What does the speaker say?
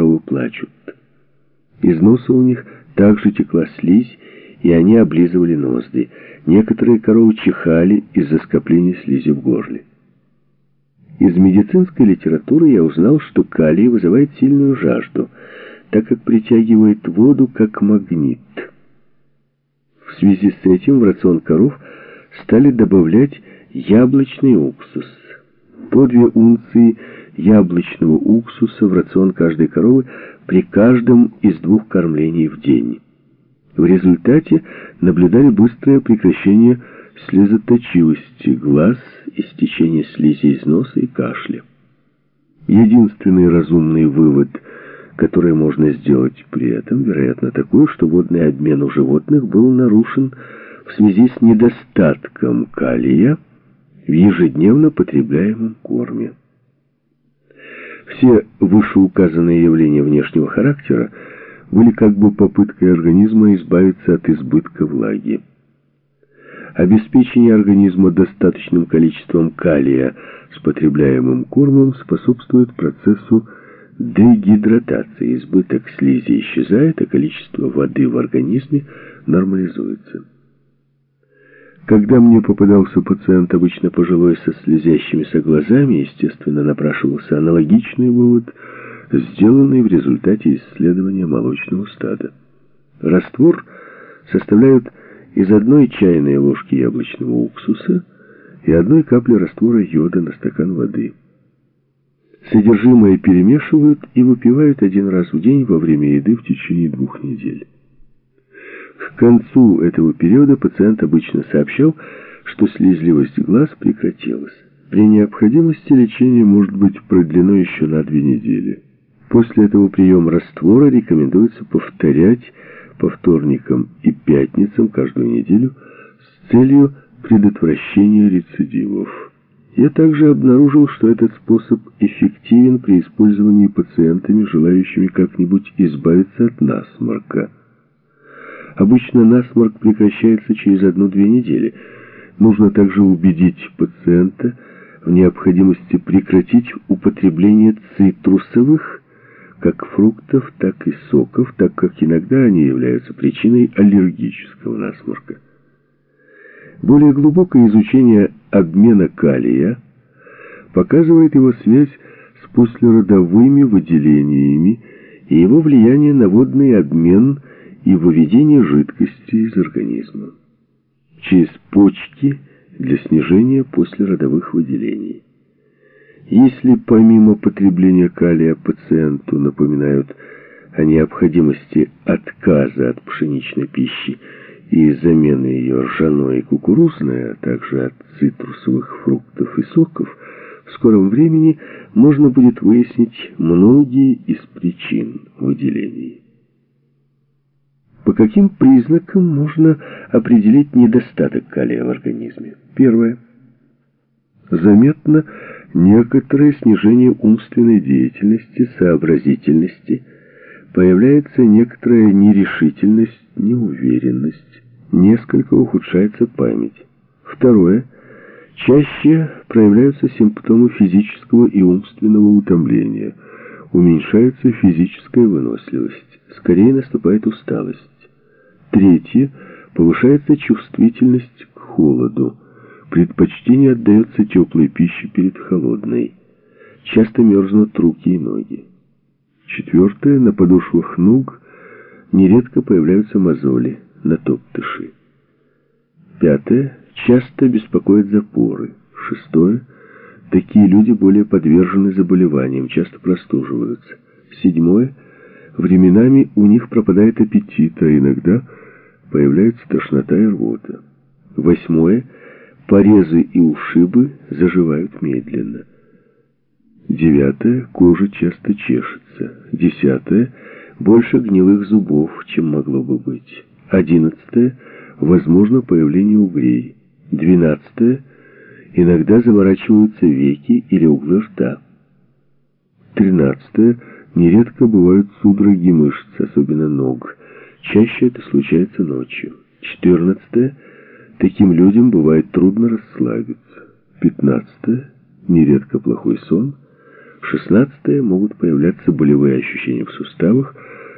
коровы плачут. Из носа у них также текла слизь, и они облизывали ноздри. Некоторые коровы чихали из-за скопления слизи в горле. Из медицинской литературы я узнал, что калий вызывает сильную жажду, так как притягивает воду как магнит. В связи с этим в рацион коров стали добавлять яблочный уксус. По две унции яблочного уксуса в рацион каждой коровы при каждом из двух кормлений в день. В результате наблюдали быстрое прекращение слезоточивости глаз, истечение слизи из носа и кашля. Единственный разумный вывод, который можно сделать при этом, вероятно, такой, что водный обмен у животных был нарушен в связи с недостатком калия в ежедневно потребляемом корме. Все вышеуказанные явления внешнего характера были как бы попыткой организма избавиться от избытка влаги. Обеспечение организма достаточным количеством калия с потребляемым кормом способствует процессу дегидратации. Избыток слизи исчезает, а количество воды в организме нормализуется. Когда мне попадался пациент, обычно пожилой, со слезящимися глазами, естественно, напрашивался аналогичный вывод, сделанный в результате исследования молочного стада. Раствор составляют из одной чайной ложки яблочного уксуса и одной капли раствора йода на стакан воды. Содержимое перемешивают и выпивают один раз в день во время еды в течение двух недель. К концу этого периода пациент обычно сообщал, что слезливость глаз прекратилась. При необходимости лечение может быть продлено еще на две недели. После этого прием раствора рекомендуется повторять по вторникам и пятницам каждую неделю с целью предотвращения рецидивов. Я также обнаружил, что этот способ эффективен при использовании пациентами, желающими как-нибудь избавиться от насморка. Обычно насморк прекращается через одну-две недели. Нужно также убедить пациента в необходимости прекратить употребление цитрусовых, как фруктов, так и соков, так как иногда они являются причиной аллергического насморка. Более глубокое изучение обмена калия показывает его связь с послеродовыми выделениями и его влияние на водный обмен и выведение жидкости из организма через почки для снижения послеродовых выделений. Если помимо потребления калия пациенту напоминают о необходимости отказа от пшеничной пищи и замены ее ржаной и кукурузной, а также от цитрусовых фруктов и соков, в скором времени можно будет выяснить многие из причин выделений. По каким признакам можно определить недостаток калия в организме? Первое. Заметно некоторое снижение умственной деятельности, сообразительности, появляется некоторая нерешительность, неуверенность, несколько ухудшается память. Второе. Чаще проявляются симптомы физического и умственного утомления, уменьшается физическая выносливость, скорее наступает усталость. Третье. Повышается чувствительность к холоду. Предпочтение отдается теплой пище перед холодной. Часто мерзнут руки и ноги. Четвертое. На подошвах ног нередко появляются мозоли, натоптыши. Пятое. Часто беспокоят запоры. Шестое. Такие люди более подвержены заболеваниям, часто простуживаются. Седьмое. Временами у них пропадает аппетит, а иногда появляется тошнота и рвота. Восьмое. Порезы и ушибы заживают медленно. Девятое. Кожа часто чешется. Десятое. Больше гнилых зубов, чем могло бы быть. Одиннадцатое. Возможно появление угрей. Двенадцатое. Иногда заворачиваются веки или углы рта. Тринадцатое. Нередко бывают судороги мышц, особенно ног. Чаще это случается ночью. Четырнадцатое. Таким людям бывает трудно расслабиться. Пятнадцатое. Нередко плохой сон. В шестнадцатое могут появляться болевые ощущения в суставах,